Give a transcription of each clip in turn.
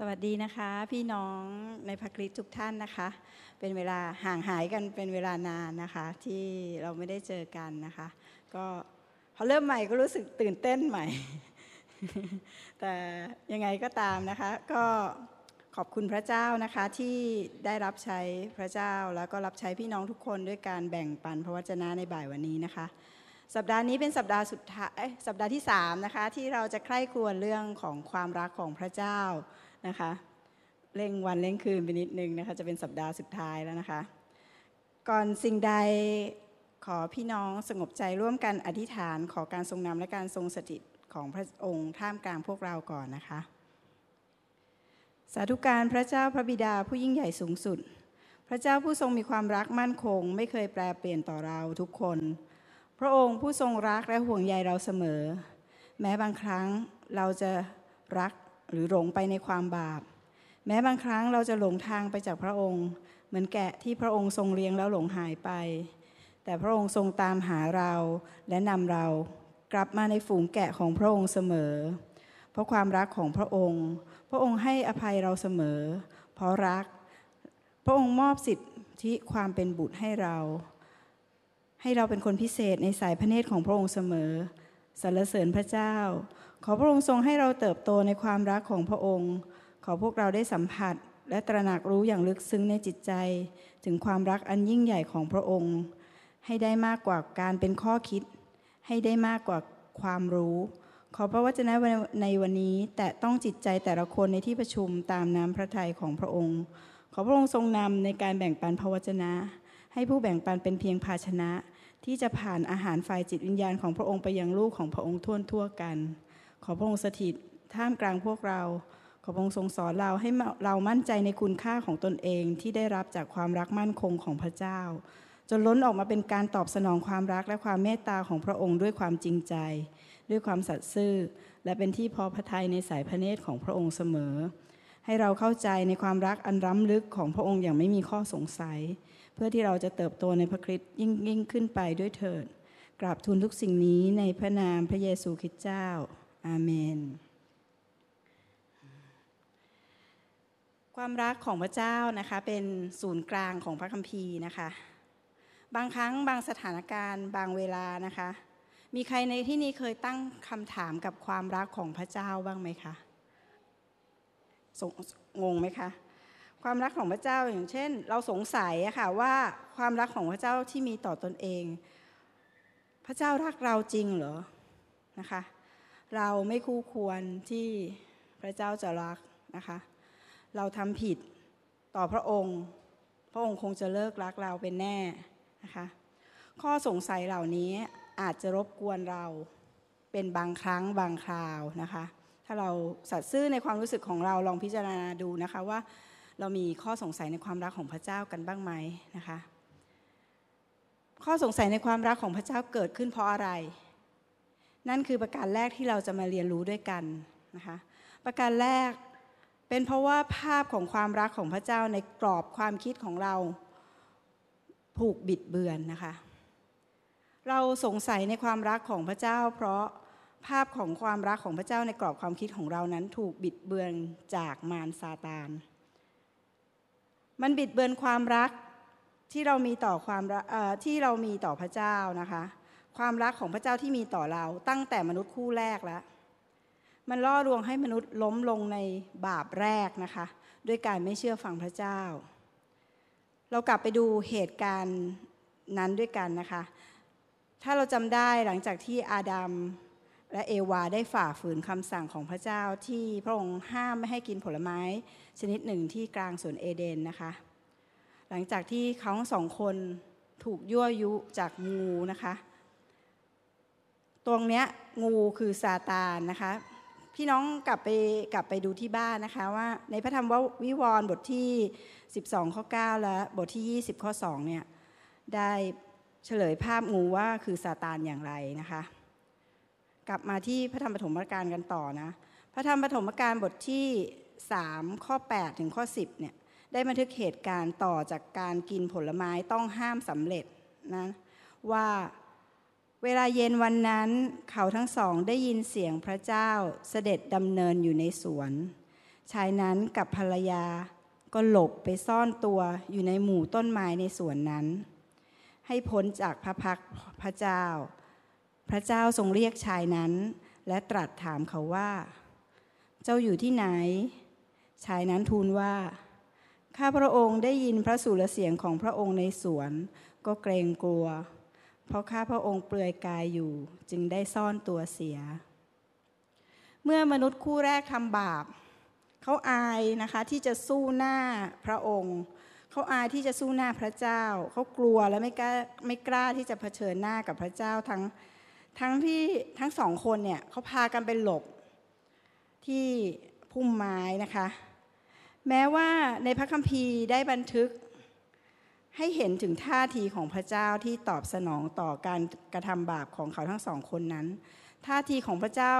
สวัสดีนะคะ พี่น้องในพระคริสต์ทุกท่านนะคะ เป็นเวลาห่างหายกันเป็นเวลานานนะคะ ที่เราไม่ได้เจอกันนะคะ ก็พอเริ่มใหม่ก็รู้สึกตื่นเต้นใหม่ แต่ยังไงก็ตามนะคะ ก็ขอบคุณพระเจ้านะคะที่ได้รับใช้พระเจ้าแล้วก็รับใช้พี่น้องทุกคนด้วยการแบ่งปันพระวจนะในบ่ายวันนี้นะคะ สัปดาห์นี้เป็นสัปดาห์สุดท้ายสัปดาห์ที่3นะคะที่เราจะใคร่ครวญเรื่องของความรักของพระเจ้า นะคะเร่งวันเร่งคืนไปนิดนึงนะคะจะเป็นสัปดาห์สุดท้ายแล้วนะคะ ก่อนสิ่งใดขอพี่น้องสงบใจร่วมกันอธิษฐานขอการทรงนำและการทรงสถิตของพระองค์ท่ามกลางพวกเราก่อนนะคะ สาธุการพระเจ้าพระบิดาผู้ยิ่งใหญ่สูงสุด พระเจ้าผู้ทรงมีความรักมั่นคง ไม่เคยแปลเปลี่ยนต่อเราทุกคน พระองค์ผู้ทรงรักและห่วงใยเราเสมอ แม้บางครั้งเราจะรัก หรือหลงไปในความบาป แม้บางครั้งเราจะหลงทางไปจากพระองค์ เหมือนแกะที่พระองค์ทรงเลี้ยงแล้วหลงหายไป แต่พระองค์ทรงตามหาเราและนำเรากลับมาในฝูงแกะของพระองค์เสมอ เพราะความรักของพระองค์ พระองค์ให้อภัยเราเสมอ เพราะรัก พระองค์มอบสิทธิความเป็นบุตรให้เรา ให้เราเป็นคนพิเศษในสายพระเนตรของพระองค์เสมอ สรรเสริญพระเจ้า ขอพระองค์ทรงให้เราเติบโตในความรักของพระองค์ ขอพวกเราได้สัมผัส และตระหนักรู้อย่างลึกซึ้งในจิตใจ ถึงความรักอันยิ่งใหญ่ของพระองค์ ให้ได้มากกว่าการเป็นข้อคิด ให้ได้มากกว่าความรู้ ขอพระวจนะในวันนี้ แต่ต้องจิตใจแต่ละคนในที่ประชุมตามน้ำพระทัยของพระองค์ ขอพระองค์ทรงนำในการแบ่งปันพระวจนะ ให้ผู้แบ่งปันเป็นเพียงภาชนะ ที่จะผ่านอาหารฝ่ายจิตวิญญาณของพระองค์ไปยังลูกของพระองค์ทั่วทั่วกัน ขอพระองค์สถิตท่ามกลางพวกเรา ขอพระองค์ทรงสอนเราให้เรามั่นใจในคุณค่าของตนเองที่ได้รับจากความรักมั่นคงของพระเจ้า จนล้นออกมาเป็นการตอบสนองความรักและความเมตตาของพระองค์ด้วยความจริงใจ ด้วยความสัตย์ซื่อ และเป็นที่พอพระทัยในสายพระเนตรของพระองค์เสมอ ให้เราเข้าใจในความรักอันร้ำลึกของพระองค์อย่างไม่มีข้อสงสัย พื่อที่เราจะเติบโตในพระคริสต์ยิ่งยิ่งขึ้นไปด้วยเถิด กราบทูลทุกสิ่งนี้ในพระนามพระเยซูคริสต์เจ้า อาเมน ความรักของพระเจ้านะคะเป็นศูนย์กลางของพระคัมภีร์นะคะ บางครั้งบางสถานการณ์บางเวลานะคะ มีใครในที่นี้เคยตั้งคำถามกับความรักของพระเจ้าบ้างไหมคะ งงไหมคะ ความรักของพระเจ้าอย่างเช่น เราสงสัยอะค่ะว่าความรักของพระเจ้าที่มีต่อตอนเอง พระเจ้ารักเราจริงเหรอนะคะ เราไม่คู่ควรที่พระเจ้าจะรักนะคะ เราทำผิดต่อพระองค์ พระองค์คงจะเลิกรักเราเป็นแน่นะคะข้อสงสัยเหล่านี้อาจจะรบกวนเราเป็นบางครั้งบางคราวนะคะ ถ้าเราสัตย์ซื่อในความรู้สึกของเราลองพิจารณาดูนะคะว่า เรามีข้อสงสัยในความรักของพระเจ้ากันบ้างไหมนะคะ ข้อสงสัยในความรักของพระเจ้าเกิดขึ้นเพราะอะไร นั่นคือประการแรกที่เราจะมาเรียนรู้ด้วยกันนะคะ ประการแรกเป็นเพราะว่าภาพของความรักของพระเจ้าในกรอบความคิดของเราผูกบิดเบือนนะคะ เราสงสัยในความรักของพระเจ้า เพราะภาพของความรักของพระเจ้าในกรอบความคิดของเรานั้นถูกบิดเบือนจากมารซาตาน มันบิดเบือนความรักที่เรามีต่อความที่เรามีต่อพระเจ้านะคะ ความรักของพระเจ้าที่มีต่อเรา ตั้งแต่มนุษย์คู่แรกแล้ว มันล่อลวงให้มนุษย์ล้มลงในบาปแรกนะคะด้วยการไม่เชื่อฟังพระเจ้า เรากลับไปดูเหตุการณ์นั้นด้วยกันนะคะ ถ้าเราจำได้หลังจากที่อาดัม และเอวาได้ฝ่าฝืนคำสั่งของพระเจ้าที่พระองค์ห้ามไม่ให้กินผลไม้ ชนิดหนึ่งที่กลางสวนเอเดนนะคะ หลังจากที่เขาสองคนถูกยั่วยุจากงูนะคะ ตรงเนี้ยงูคือซาตานนะคะ พี่น้องกลับไปกลับไปดูที่บ้านนะคะว่าในพระธรรมวิวรณ์บทที่ 12 ข้อ 9 และบทที่ 20 ข้อ 2 เนี่ยได้เฉลยภาพงูว่าคือซาตานอย่างไรนะคะ กลับมาที่พระธรรมปฐมกาลกันต่อนะ พระธรรมปฐมกาลบทที่ 3 ข้อ 8 ถึงข้อ 10เนี่ยได้บันทึกเหตุการณ์ต่อจากการกินผลไม้ต้องห้ามสำเร็จนะว่าเวลาเย็นวันนั้นเขาทั้งสองได้ยินเสียงพระเจ้าเสด็จดำเนินอยู่ในสวน ชายนั้นกับภรรยาก็หลบไปซ่อนตัวอยู่ในหมู่ต้นไม้ในสวนนั้น ให้พ้นจากพระพักพระเจ้า พระเจ้าทรงเรียกชายนั้น และตรัสถามเขาว่า เจ้าอยู่ที่ไหน ชายนั้นทูลว่า ข้าพระองค์ได้ยินพระสุรเสียงของพระองค์ในสวน ก็เกรงกลัว เพราะข้าพระองค์เปลือยกายอยู่จึงได้ซ่อนตัวเสีย เมื่อมนุษย์คู่แรกทำบาป เขาอายนะคะที่จะสู้หน้าพระองค์เขาอายที่จะสู้หน้าพระเจ้า เขากลัวและไม่กล้าไม่กล้าที่จะเผชิญหน้ากับพระเจ้าทั้ง ทั้งที่ทั้งสองคนเนี่ยเขาพากันไปหลบที่พุ่มไม้นะคะ แม้ว่าในพระคัมภีร์ได้บันทึก ให้เห็นถึงท่าทีของพระเจ้าที่ตอบสนองต่อการกระทำบาปของเขาทั้งสองคนนั้น ท่าทีของพระเจ้า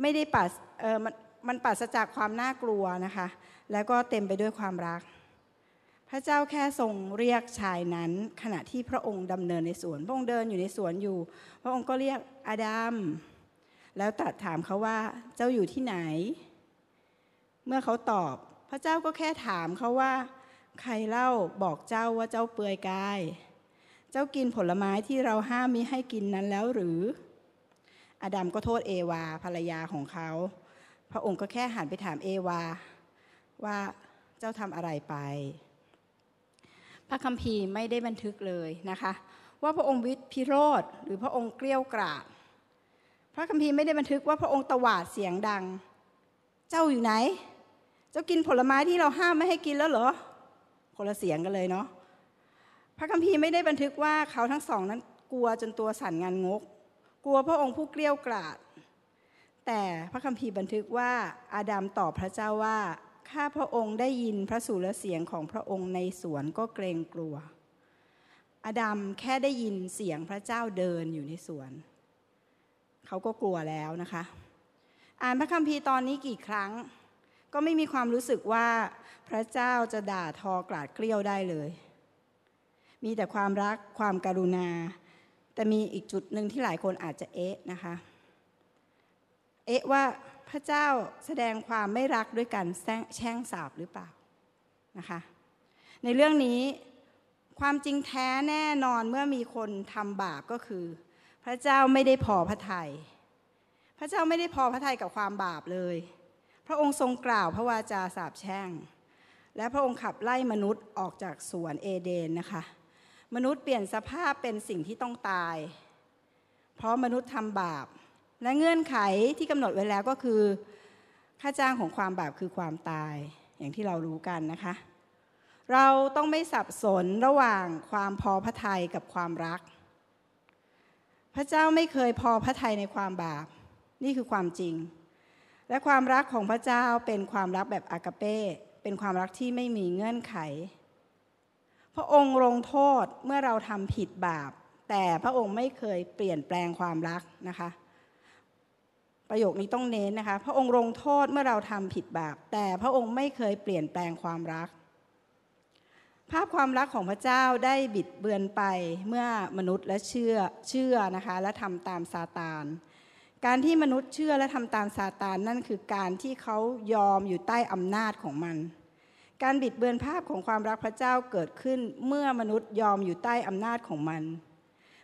ไม่ได้ปัสเออมันมันปราศจากความน่ากลัวนะคะ แล้วก็เต็มไปด้วยความรัก พระเจ้าแค่ทรงเรียกชายนั้น ขณะที่พระองค์ดำเนินในสวน พระองค์เดินอยู่ในสวนอยู่ พระองค์ก็เรียกอาดัมแล้วตรัสถามเขาว่าเจ้าอยู่ที่ไหน เมื่อเขาตอบ พระเจ้าก็แค่ถามเขาว่า ใครเล่าบอกเจ้าว่าเจ้าเปลือยกาย เจ้ากินผลไม้ที่เราห้ามมิให้กินนั้นแล้วหรือ อาดัมก็โทษเอวาภรรยาของเขา พระองค์ก็แค่หันไปถามเอวา ว่าเจ้าทำอะไรไป ระคัมภีร์ไม่ได้บันทึกเลยนะคะ ว่าพระองค์วิทพิโรธหรือพระองค์เกลี้ยวกราดพระคัมภีร์ไม่ได้บันทึกว่าพระองค์ตวาดเสียงดัง เจ้าอยู่ไหน เจ้ากินผลไม้ที่เราห้ามไม่ให้กินแล้วเหรอคนละเสียงกันเลยเนาะพระคัมภีร์ไม่ได้บันทึกว่าเขาทั้งสองนั้นกลัวจนตัวสั่นงานงก กลัวพระองค์ผู้เกลี้ยวกราดแต่พระคัมภีร์บันทึกว่าอาดัมตอบพระเจ้าว่า ข้าพระองค์ได้ยินพระสุรเสียงของพระองค์ในสวนก็เกรงกลัว อดัมแค่ได้ยินเสียงพระเจ้าเดินอยู่ในสวน เขาก็กลัวแล้วนะคะ อ่านพระคัมภีร์ตอนนี้กี่ครั้ง ก็ไม่มีความรู้สึกว่าพระเจ้าจะด่าทอกลาดเกลี้ยวได้เลย มีแต่ความรักความการุณา แต่มีอีกจุดหนึ่งที่หลายคนอาจจะเอ๊ะนะคะ เอ๊ะว่า พระเจ้าแสดงความไม่รักด้วยการแช่งสาบหรือเปล่านะคะ ในเรื่องนี้ความจริงแท้แน่นอนเมื่อมีคนทำบาปก็คือ พระเจ้าไม่ได้พอพระทยัยพระเจ้าไม่ได้พอพระทัยกับความบาปเลย พระองค์ทรงกล่าวพระวาจาสาบแช่ง และพระองค์ขับไล่มนุษย์ออกจากสวนเอเดนนะคะ มนุษย์เปลี่ยนสภาพเป็นสิ่งที่ต้องตาย เพราะมนุษย์ทำบาป และเงื่อนไขที่กำหนดไว้แล้วก็คือ ค่าจ้างของความบาปคือความตายอย่างที่เรารู้กันนะคะ เราต้องไม่สับสนระหว่างความพอพระทัยกับความรัก พระเจ้าไม่เคยพอพระทัยในความบาป นี่คือความจริง และความรักของพระเจ้าเป็นความรักแบบอากาเป้เป็นความรักที่ไม่มีเงื่อนไข พระองค์ลงโทษเมื่อเราทำผิดบาป แต่พระองค์ไม่เคยเปลี่ยนแปลงความรักนะคะ ประโยคนี้ต้องเน้นนะคะ พระองค์ลงโทษเมื่อเราทำผิดบาป แต่พระองค์ไม่เคยเปลี่ยนแปลงความรัก ภาพความรักของพระเจ้าได้บิดเบือนไปเมื่อมนุษย์และเชื่อเชื่อนะคะและทำตามซาตานการที่มนุษย์เชื่อและทำตามซาตานนั่นคือการที่เขายอมอยู่ใต้อำนาจของมัน การบิดเบือนภาพของความรักพระเจ้าเกิดขึ้นเมื่อมนุษย์ยอมอยู่ใต้อำนาจของมัน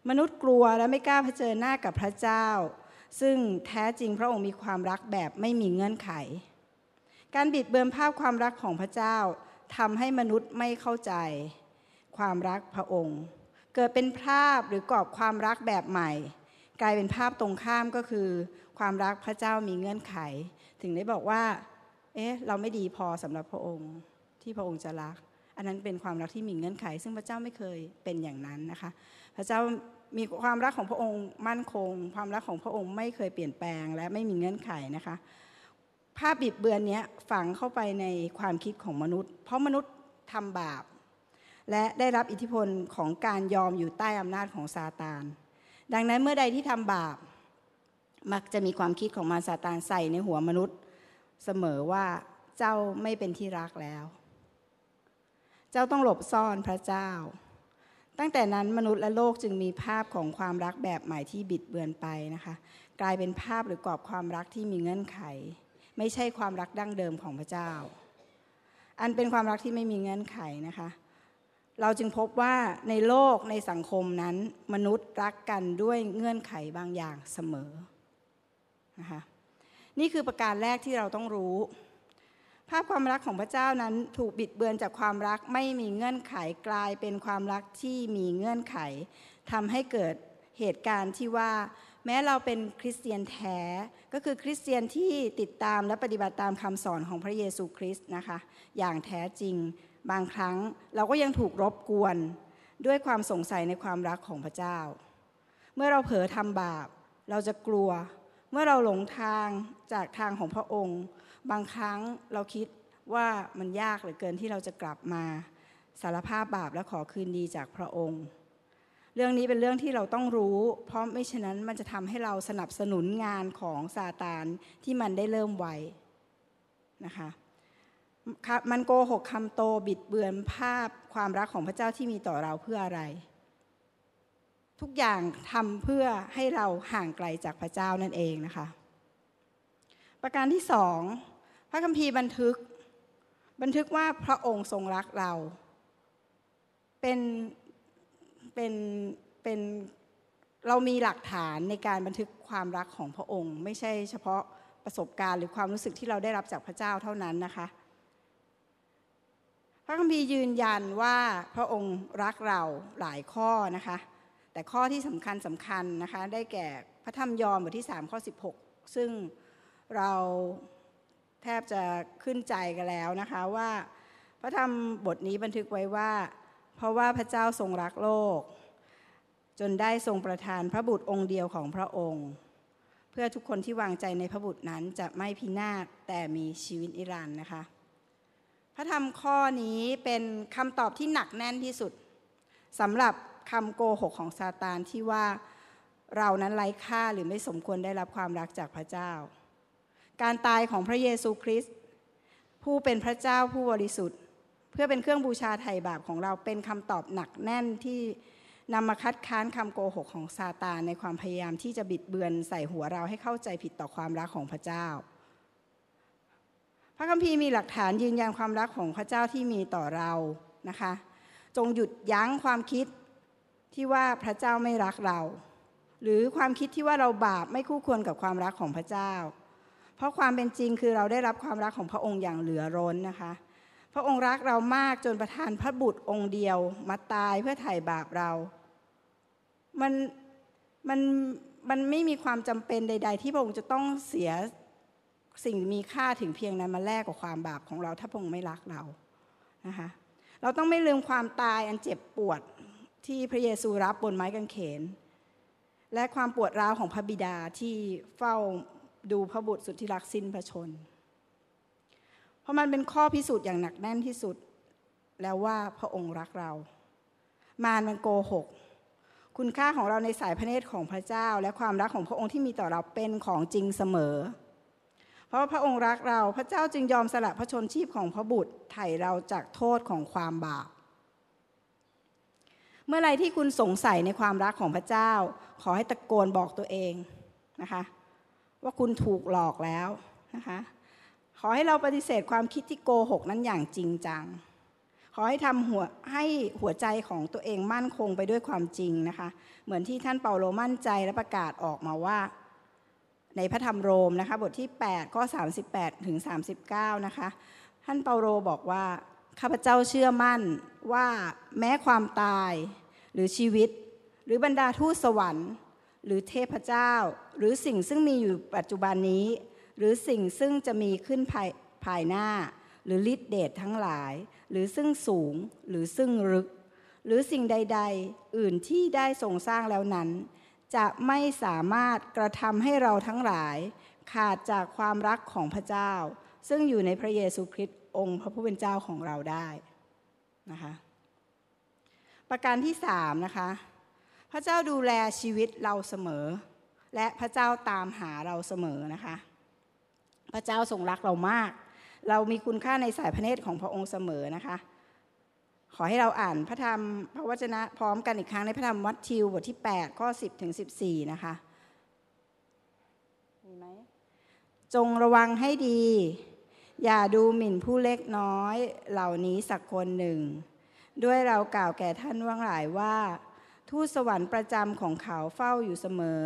มนุษย์กลัวและไม่กล้าเผชิญหน้ากับพระเจ้า ซึ่งแท้จริงพระองค์มีความรักแบบไม่มีเงื่อนไข การบิดเบือนภาพความรักของพระเจ้าทำให้มนุษย์ไม่เข้าใจ ความรักพระองค์ เกิดเป็นภาพหรือกรอบความรักแบบใหม่ กลายเป็นภาพตรงข้ามก็คือ ความรักพระเจ้ามีเงื่อนไข ถึงได้บอกว่า เอ๊ะ เราไม่ดีพอสำหรับพระองค์ที่พระองค์จะรัก อันนั้นเป็นความรักที่มีเงื่อนไข ซึ่งพระเจ้าไม่เคยเป็นอย่างนั้นนะคะ พระเจ้า มีความรักของพระองค์มั่นคง ความรักของพระองค์ไม่เคยเปลี่ยนแปลง และไม่มีเงื่อนไขนะคะ ภาพบิดเบือนนี้ฝังเข้าไปในความคิดของมนุษย์ เพราะมนุษย์ทำบาป และได้รับอิทธิพลของการยอมอยู่ใต้อำนาจของซาตาน ดังนั้นเมื่อใดที่ทำบาป มักจะมีความคิดของมารซาตานใส่ในหัวมนุษย์ เสมอว่าเจ้าไม่เป็นที่รักแล้ว เจ้าต้องหลบซ่อนพระเจ้า ตั้งแต่นั้นมนุษย์และโลกจึงมีภาพของความรักแบบใหม่ที่บิดเบือนไปนะคะ กลายเป็นภาพหรือกรอบความรักที่มีเงื่อนไข ไม่ใช่ความรักดั้งเดิมของพระเจ้า อันเป็นความรักที่ไม่มีเงื่อนไขนะคะ เราจึงพบว่าในโลกในสังคมนั้น มนุษย์รักกันด้วยเงื่อนไขบางอย่างเสมอนะคะนี่คือประการแรกที่เราต้องรู้ ภาพความรักของพระเจ้านั้นถูกบิดเบือนจากความรักไม่มีเงื่อนไขกลายเป็นความรักที่มีเงื่อนไขทำให้เกิดเหตุการณ์ที่ว่า แม้เราเป็นคริสเตียนแท้ ก็คือคริสเตียนที่ติดตามและปฏิบัติตามคำสอนของพระเยซูคริสต์นะคะอย่างแท้จริง บางครั้งเราก็ยังถูกรบกวนด้วยความสงสัยในความรักของพระเจ้า เมื่อเราเผลอทำบาป เราจะกลัว เมื่อเราหลงทางจากทางของพระองค์ บางครั้งเราคิดว่ามันยากเหลือเกินที่เราจะกลับมาสารภาพบาปและขอคืนดีจากพระองค์ เรื่องนี้เป็นเรื่องที่เราต้องรู้ เพราะไม่ฉะนั้นมันจะทำให้เราสนับสนุนงานของซาตานที่มันได้เริ่มไวนะคะมันโกหกคำโตบิดเบือนภาพความรักของพระเจ้าที่มีต่อเราเพื่ออะไร ทุกอย่างทำเพื่อให้เราห่างไกลจากพระเจ้านั่นเองนะคะ ประการที่สองพระคัมภีร์บันทึก บันทึกว่าพระองค์ทรงรักเรา เป็นเป็นเป็นเรามีหลักฐานในการบันทึกความรักของพระองค์ ไม่ใช่เฉพาะประสบการณ์หรือความรู้สึกที่เราได้รับจากพระเจ้าเท่านั้นนะคะ พระคัมภีร์ยืนยันว่าพระองค์รักเราหลายข้อนะคะ แต่ข้อที่สำคัญสำคัญนะคะ ได้แก่พระธรรมยอห์นบทที่ 3 ข้อ 16 ซึ่ง เราแทบจะขึ้นใจกันแล้วนะคะว่าพระธรรมบทนี้บันทึกไว้ว่า เพราะว่าพระเจ้าทรงรักโลก จนได้ทรงประทานพระบุตรองค์เดียวของพระองค์ เพื่อทุกคนที่วางใจในพระบุตรนั้นจะไม่พินาศแต่มีชีวิตนิรันดร์นะคะ พระธรรมข้อนี้เป็นคำตอบที่หนักแน่นที่สุดสำหรับคำโกหกของซาตานที่ว่าเรานั้นไร้ค่าหรือไม่สมควรได้รับความรักจากพระเจ้า การตายของพระเยซูคริสต์ผู้เป็นพระเจ้าผู้บริสุทธิ์ เพื่อเป็นเครื่องบูชาไถ่บาปของเราเป็นคำตอบหนักแน่นที่นำมาคัดค้านคำโกหกของซาตานในความพยายามที่จะบิดเบือนใส่หัวเราให้เข้าใจผิดต่อความรักของพระเจ้า พระคัมภีร์มีหลักฐานยืนยันความรักของพระเจ้าที่มีต่อเรานะคะ จงหยุดยั้งความคิดที่ว่าพระเจ้าไม่รักเรา หรือความคิดที่ว่าเราบาปไม่คู่ควรกับความรักของพระเจ้า เพราะความเป็นจริงคือเราได้รับความรักของพระองค์อย่างเหลือร้นนะคะ พระองค์รักเรามากจนประทานพระบุตรองค์เดียวมาตายเพื่อไถ่บาปเรา มันมันมันไม่มีความจำเป็นใด ๆ ที่พระองค์จะต้องเสียสิ่งมีค่าถึงเพียงนั้นมาแลกกับความบาปของเราถ้าพระองค์ไม่รักเรานะคะ เราต้องไม่ลืมความตายอันเจ็บปวดที่พระเยซูรับบนไม้กางเขน และความปวดร้าวของพระบิดาที่เฝ้า ดูพระบุตรสุดที่รักสิ้นพระชน เพราะมันเป็นข้อพิสูจน์อย่างหนักแน่นที่สุด แล้วว่าพระองค์รักเรา มารมันโกหก คุณค่าของเราในสายพระเนตรของพระเจ้า และความรักของพระองค์ที่มีต่อเราเป็นของจริงเสมอ เพราะพระองค์รักเราพระเจ้าจึงยอมสละพระชนชีพของพระบุตรไถ่เราจากโทษของความบาปเมื่อไรที่คุณสงสัยในความรักของพระเจ้า ขอให้ตะโกนบอกตัวเองนะคะ ว่าคุณถูกหลอกแล้วนะคะขอให้เราปฏิเสธความคิดที่โกหกนั้นอย่างจริงจัง ขอให้ทำหัวให้หัวใจของตัวเองมั่นคงไปด้วยความจริงนะคะ เหมือนที่ท่านเปาโลมั่นใจและประกาศออกมาว่า ในพระธรรมโรมนะคะบทที่ 8 ข้อ 38 ถึง 39 นะคะ ท่านเปาโลบอกว่า ข้าพเจ้าเชื่อมั่นว่าแม้ความตายหรือชีวิต หรือบรรดาทูตสวรรค์ หรือเทพเจ้า หรือสิ่งซึ่งมีอยู่ปัจจุบันนี้ หรือสิ่งซึ่งจะมีขึ้นภายภายหน้า หรือฤทธิเดชทั้งหลาย หรือซึ่งสูงหรือซึ่งลึก หรือสิ่งใด ๆ อื่นที่ได้ทรงสร้างแล้วนั้น จะไม่สามารถกระทำให้เราทั้งหลาย ขาดจากความรักของพระเจ้า ซึ่งอยู่ในพระเยซูคริสต์องค์พระผู้เป็นเจ้าของเราได้นะคะประการที่สามนะคะ พระเจ้าดูแลชีวิตเราเสมอ และพระเจ้าตามหาเราเสมอนะคะ พระเจ้าทรงรักเรามาก เรามีคุณค่าในสายพระเนตรของพระองค์เสมอนะคะ ขอให้เราอ่านพระธรรมพระวจนะพร้อมกันอีกครั้งในพระธรรมวัตทิวบทที่ 8 ข้อ 10 ถึง 14 นะคะมีไหมจงระวังให้ดี อย่าดูหมิ่นผู้เล็กน้อยเหล่านี้สักคนหนึ่ง ด้วยเรากล่าวแก่ท่านว่างหลายว่า ทูตสวรรค์ประจำของเขาเฝ้าอยู่เสมอ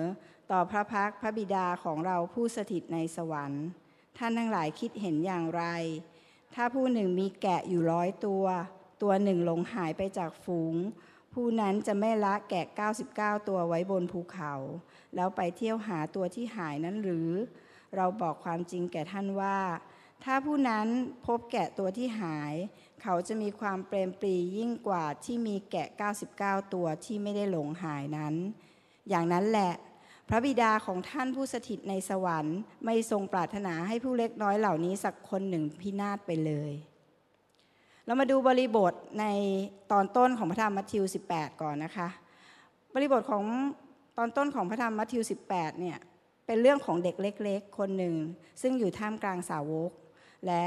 ต่อพระพักพระบิดาของเราผู้สถิตในสวรรค์ ท่านทั้งหลายคิดเห็นอย่างไร ถ้าผู้หนึ่งมีแกะอยู่ร้อยตัว ตัวหนึ่งหลงหายไปจากฝูง ผู้นั้นจะไม่ละแกะ 99 ตัวไว้บนภูเขา แล้วไปเที่ยวหาตัวที่หายนั้นหรือ เราบอกความจริงแก่ท่านว่า ถ้าผู้นั้นพบแกะตัวที่หาย เขาจะมีความเปรมปรียิ่งกว่าที่มีแกะ 99 ตัวที่ไม่ได้หลงหายนั้น อย่างนั้นแหละ พระบิดาของท่านผู้สถิตในสวรรค์ ไม่ทรงปรารถนาให้ผู้เล็กน้อยเหล่านี้สักคนหนึ่งพินาศไปเลย เรามาดูบริบทในตอนต้นของพระธรรมมัทธิว 18 ก่อนนะคะ บริบทของตอนต้นของพระธรรมมัทธิว 18 เนี่ยเป็นเรื่องของเด็กเล็ก ๆ คนหนึ่ง ซึ่งอยู่ท่ามกลางสาวก และ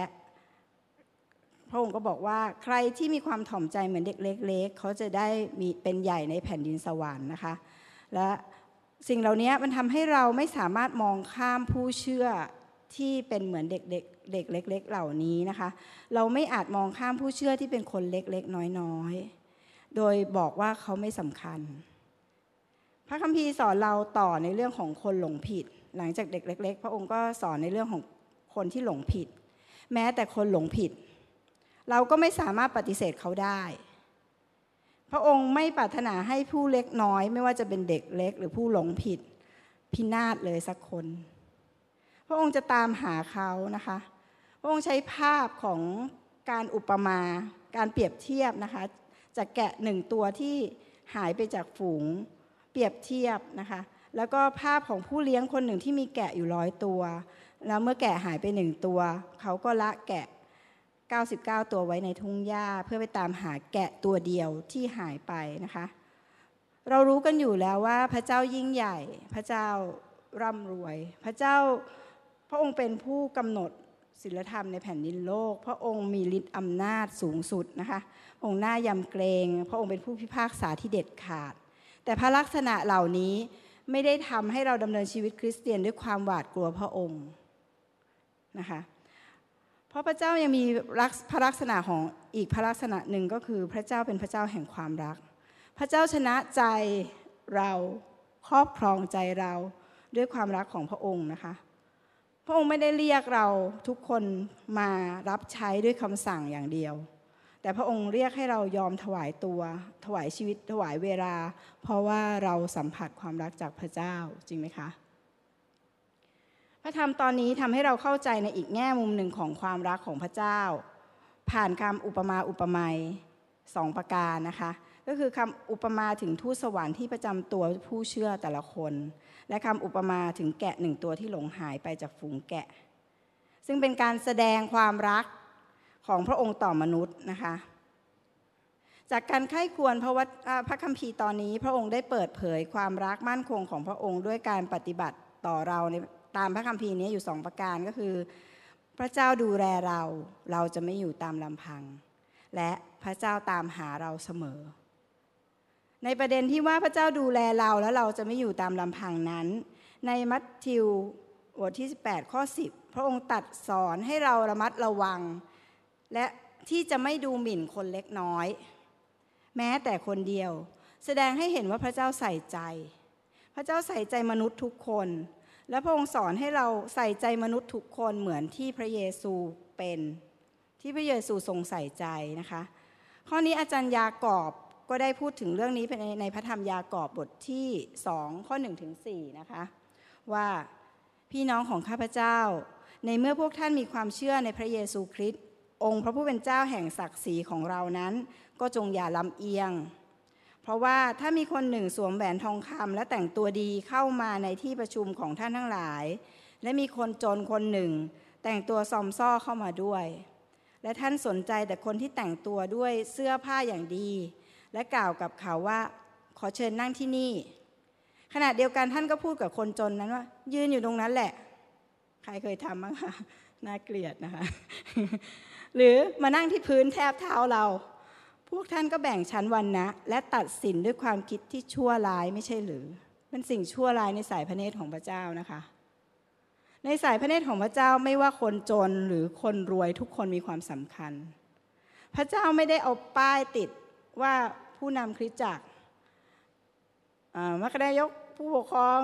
พระองค์ก็บอกว่าใครที่มีความถ่อมใจเหมือนเด็กเล็ก ๆ เขาจะได้มีเป็นใหญ่ในแผ่นดินสวรรค์นะคะ และสิ่งเหล่านี้มันทำให้เราไม่สามารถมองข้ามผู้เชื่อที่เป็นเหมือนเด็กๆเด็กเล็ก ๆ เหล่านี้นะคะ เราไม่อาจมองข้ามผู้เชื่อที่เป็นคนเล็กๆ น้อยๆ โดยบอกว่าเขาไม่สำคัญ พระคัมภีร์สอนเราต่อในเรื่องของคนหลงผิด หลังจากเด็กเล็ก ๆ พระองค์ก็สอนในเรื่องของคนที่หลงผิด แม้แต่คนหลงผิด เราก็ไม่สามารถปฏิเสธเขาได้ พระองค์ไม่ปรารถนาให้ผู้เล็กน้อย ไม่ว่าจะเป็นเด็กเล็กหรือผู้หลงผิด พินาศเลยสักคน พระองค์จะตามหาเขานะคะ พระองค์ใช้ภาพของการอุปมา การเปรียบเทียบนะคะจากแกะหนึ่งตัวที่หายไปจากฝูง เปรียบเทียบนะคะ แล้วก็ภาพของผู้เลี้ยงคนหนึ่งที่มีแกะอยู่ร้อยตัว แล้วเมื่อแกะหายไปหนึ่งตัว เขาก็ละแกะ 99 ตัวไว้ในทุ่งหญ้า เพื่อไปตามหาแกะตัวเดียวที่หายไปนะคะ เรารู้กันอยู่แล้วว่าพระเจ้ายิ่งใหญ่ พระเจ้าร่ำรวย พระเจ้าพระองค์เป็นผู้กำหนดศีลธรรมในแผ่นดินโลก พระองค์มีฤทธิ์อำนาจสูงสุดนะคะองค์หน้ายำเกรง พระองค์เป็นผู้พิพากษาที่เด็ดขาด แต่พระลักษณะเหล่านี้ไม่ได้ทำให้เราดำเนินชีวิตคริสเตียนด้วยความหวาดกลัวพระองค์ นะคะเพราะพระเจ้ายังมีพระลักษณะของอีกพระลักษณะหนึ่งก็คือพระเจ้าเป็นพระเจ้าแห่งความรัก พระเจ้าชนะใจเราครอบครองใจเราด้วยความรักของพระองค์นะคะ พระองค์ไม่ได้เรียกเราทุกคนมารับใช้ด้วยคำสั่งอย่างเดียว แต่พระองค์เรียกให้เรายอมถวายตัว ถวายชีวิตถวายเวลา เพราะว่าเราสัมผัสความรักจากพระเจ้าจริงไหมคะ พระธรรมตอนนี้ทำให้เราเข้าใจในอีกแง่มุมหนึ่งของความรักของพระเจ้า ผ่านคำอุปมาอุปไมยสองประการนะคะ ก็คือคำอุปมาถึงทูตสวรรค์ที่ประจำตัวผู้เชื่อแต่ละคน และคำอุปมาถึงแกะหนึ่งตัวที่หลงหายไปจากฝูงแกะ ซึ่งเป็นการแสดงความรักของพระองค์ต่อมนุษย์นะคะ จากการไข้ควรพระวัพระคัมภีร์ตอนนี้ พระองค์ได้เปิดเผยความรักมั่นคงของพระองค์ด้วยการปฏิบัติต่อเราใน ตามพระคัมภีร์นี้อยู่สองประการก็คือ พระเจ้าดูแลเรา เราจะไม่อยู่ตามลำพัง และพระเจ้าตามหาเราเสมอ ในประเด็นที่ว่าพระเจ้าดูแลเราแล้วเราจะไม่อยู่ตามลำพังนั้น ในมัทธิวบทที่ 18 ข้อ 10 พระองค์ตัดสอนให้เราระมัดระวัง และที่จะไม่ดูหมิ่นคนเล็กน้อย แม้แต่คนเดียว แสดงให้เห็นว่าพระเจ้าใส่ใจ พระเจ้าใส่ใจมนุษย์ทุกคน และพระองค์สอนให้เราใส่ใจมนุษย์ทุกคนเหมือนที่พระเยซูเป็นที่พระเยซูทรงใส่ใจนะคะ ข้อนี้อาจารย์ยากอบก็ได้พูดถึงเรื่องนี้ในในพระธรรมยากอบบทที่สองข้อหนึ่งถึงสี่นะคะว่าพี่น้องของข้าพเจ้า ในเมื่อพวกท่านมีความเชื่อในพระเยซูคริสต์องค์พระผู้เป็นเจ้าแห่งศักดิ์ศรีของเรานั้น ก็จงอย่าลำเอียง เพราะว่าถ้ามีคนหนึ่งสวมแหวนทองคำและแต่งตัวดีเข้ามาในที่ประชุมของท่านทั้งหลาย และมีคนจนคนหนึ่ง แต่งตัวซอมซ่อเข้ามาด้วย และท่านสนใจแต่คนที่แต่งตัวด้วยเสื้อผ้าอย่างดี และกล่าวกับเขาว่า ขอเชิญนั่งที่นี่ ขณะเดียวกันท่านก็พูดกับคนจนนั้นว่า ยืนอยู่ตรงนั้นแหละ ใครเคยทำบ้างคะน่าเกลียดนะคะ หรือมานั่งที่พื้นแทบเท้าเรา วกท่านก็แบ่งชั้นวันนะ และตัดสินด้วยความคิดที่ชั่วร้ายไม่ใช่หรือ เป็นสิ่งชั่วร้ายในสายพระเนตรของพระเจ้านะคะ ในสายพระเนตรของพระเจ้าไม่ว่าคนจนหรือคนรวยทุกคนมีความสำคัญ พระเจ้าไม่ได้เอาป้ายติดว่าผู้นำคริสตจักรมัคดายกผู้ปกครอง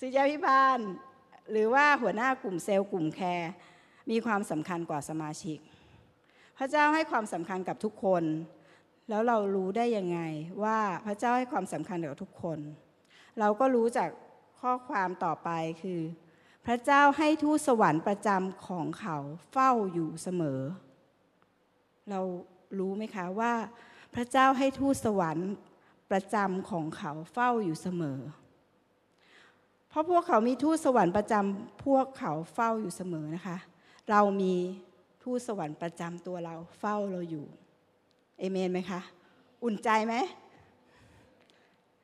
ศิษยาพิบาล หรือว่าหัวหน้ากลุ่มเซลล์กลุ่มแคร์มีความสำคัญกว่าสมาชิก พระเจ้าให้ความสำคัญกับทุกคน แล้วเรารู้ได้ยังไงว่าพระเจ้าให้ความสำคัญกับทุกคน เราก็รู้จากข้อความต่อไปคือ พระเจ้าให้ทูตสวรรค์ประจำของเขาเฝ้าอยู่เสมอ เรารู้ไหมคะว่า พระเจ้าให้ทูตสวรรค์ประจำของเขาเฝ้าอยู่เสมอ เพราะพวกเขามีทูตสวรรค์ประจำพวกเขาเฝ้าอยู่เสมอนะคะ เรามีทูตสวรรค์ประจำตัวเราเฝ้าเราอยู่ เอเมนไหมคะ อุ่นใจไหม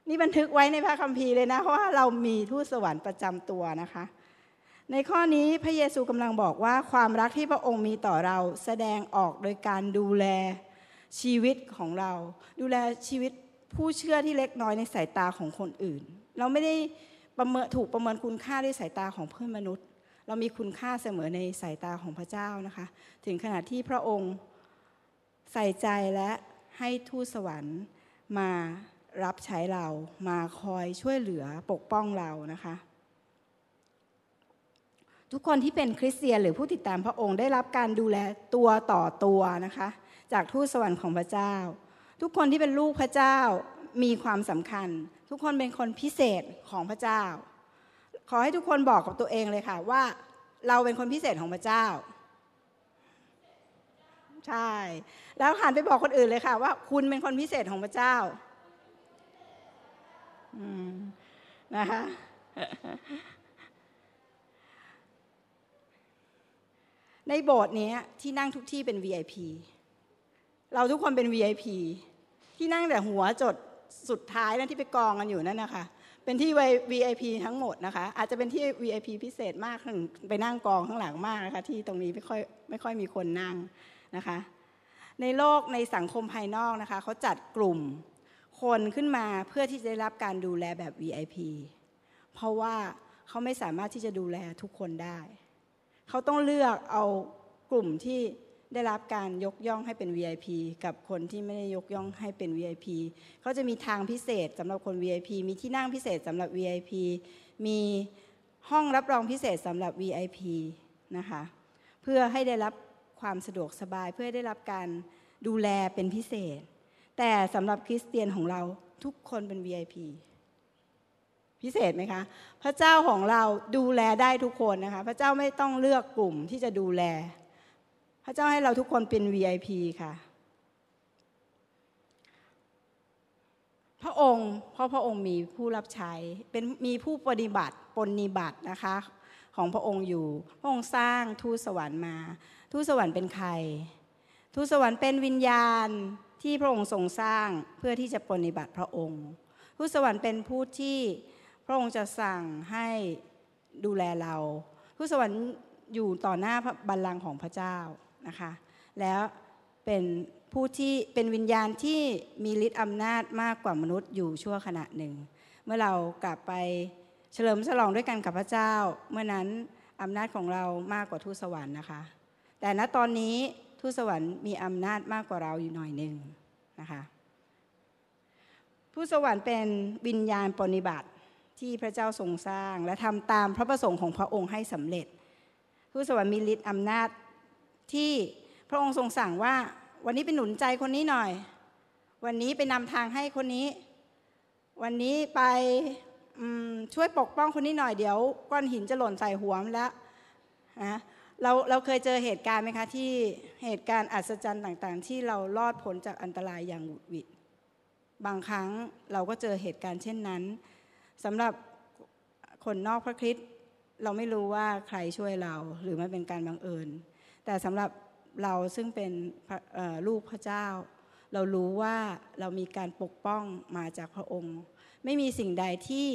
นี่บันทึกไว้ในพระคัมภีร์เลยนะ เพราะว่าเรามีทูตสวรรค์ประจำตัวนะคะ ในข้อนี้พระเยซูกำลังบอกว่าความรักที่พระองค์มีต่อเราแสดงออกโดยการดูแลชีวิตของเรา ดูแลชีวิตผู้เชื่อที่เล็กน้อยในสายตาของคนอื่น เราไม่ได้ประเมินถูกประเมินคุณค่าด้วยสายตาของเพื่อนมนุษย์ เรามีคุณค่าเสมอในสายตาของพระเจ้านะคะ ถึงขนาดที่พระองค์ ใส่ใจและให้ทูตสวรรค์มารับใช้เรามาคอยช่วยเหลือปกป้องเรานะคะ ทุกคนที่เป็นคริสเตียนหรือผู้ติดตามพระองค์ได้รับการดูแลตัวต่อตัวนะคะ จากทูตสวรรค์ของพระเจ้า ทุกคนที่เป็นลูกพระเจ้ามีความสำคัญ ทุกคนเป็นคนพิเศษของพระเจ้า ขอให้ทุกคนบอกกับตัวเองเลยค่ะว่า เราเป็นคนพิเศษของพระเจ้า ใช่ แล้วหันไปบอกคนอื่นเลยค่ะ ว่าคุณเป็นคนพิเศษของพระเจ้านะคะในโบสถ์นี้ที่นั่งทุกที่เป็น VIP เราทุกคนเป็น VIP ที่นั่งแต่หัวจดสุดท้ายนั่นที่ไปกองกันอยู่นั่นนะคะ เป็นที่ VIP ทั้งหมดนะคะ อาจจะเป็นที่ VIP พิเศษมากไปนั่งกองข้างหลังมากนะคะ ที่ตรงนี้ไม่ค่อยไม่ค่อยมีคนนั่ง นะคะ ในโลกในสังคมภายนอกนะคะเขาจัดกลุ่มคนขึ้นมาเพื่อที่จะได้รับการดูแลแบบ VIP เพราะว่าเขาไม่สามารถที่จะดูแลทุกคนได้ เขาต้องเลือกเอากลุ่มที่ได้รับการยกย่องให้เป็น VIP กับคนที่ไม่ได้ยกย่องให้เป็น VIP เขาจะมีทางพิเศษสำหรับคน VIP มีที่นั่งพิเศษสำหรับ VIP มีห้องรับรองพิเศษสำหรับ VIP นะคะ เพื่อให้ได้รับ ความสะดวกสบายเพื่อได้รับการดูแลเป็นพิเศษ แต่สำหรับคริสเตียนของเราทุกคนเป็น VIP พิเศษไหมคะ พระเจ้าของเราดูแลได้ทุกคนนะคะ พระเจ้าไม่ต้องเลือกกลุ่มที่จะดูแล พระเจ้าให้เราทุกคนเป็น VIP ค่ะ พระองค์เพราะพระองค์มีผู้รับใช้เป็นมีผู้ปฏิบัติปนิบัตินะคะของพระองค์อยู่ พระองค์สร้างทูตสวรรค์มา ทูตสวรรค์เป็นใคร ทูตสวรรค์เป็นวิญญาณที่พระองค์ทรงสร้างเพื่อที่จะปฏิบัติพระองค์ผู้สวรรค์เป็นผู้ที่พระองค์จะสั่งให้ดูแลเราผู้สวรรค์อยู่ต่อหน้าบัลลังก์ของพระเจ้านะคะ แล้วเป็นผู้ที่เป็นวิญญาณที่มีฤทธิ์อำนาจมากกว่ามนุษย์อยู่ชั่วขณะหนึ่ง เมื่อเรากลับไปเฉลิมฉลองด้วยกันกับพระเจ้า เมื่อนั้นอำนาจของเรามากกว่าทูตสวรรค์นะคะ แต่ณตอนนี้ทูตสวรรค์มีอำนาจมากกว่าเราอยู่หน่อยหนึ่งนะคะทูตสวรรค์เป็นวิญญาณปฏิบัติที่พระเจ้าทรงสร้าง และทำตามพระประสงค์ของพระองค์ให้สำเร็จทูตสวรรค์มีฤทธิ์อำนาจที่พระองค์ทรงสั่งว่า วันนี้ไปหนุนใจคนนี้หน่อย วันนี้ไปนำทางให้คนนี้ วันนี้ไปช่วยปกป้องคนนี้หน่อยเดี๋ยวก้อนหินจะหล่นใส่หัวมแล้วนะ เราเราเคยเจอเหตุการณ์ไหมคะที่เหตุการณ์อัศจรรย์ต่างๆ ที่เรารอดพ้นจากอันตรายอย่างหวุดหวิดบางครั้งเราก็เจอเหตุการณ์เช่นนั้นสำหรับคนนอกพระคริสต์เราไม่รู้ว่าใครช่วยเราหรือมันเป็นการบังเอิญ แต่สำหรับเราซึ่งเป็นลูกพระเจ้า เรารู้ว่าเรามีการปกป้องมาจากพระองค์ ไม่มีสิ่งใดที่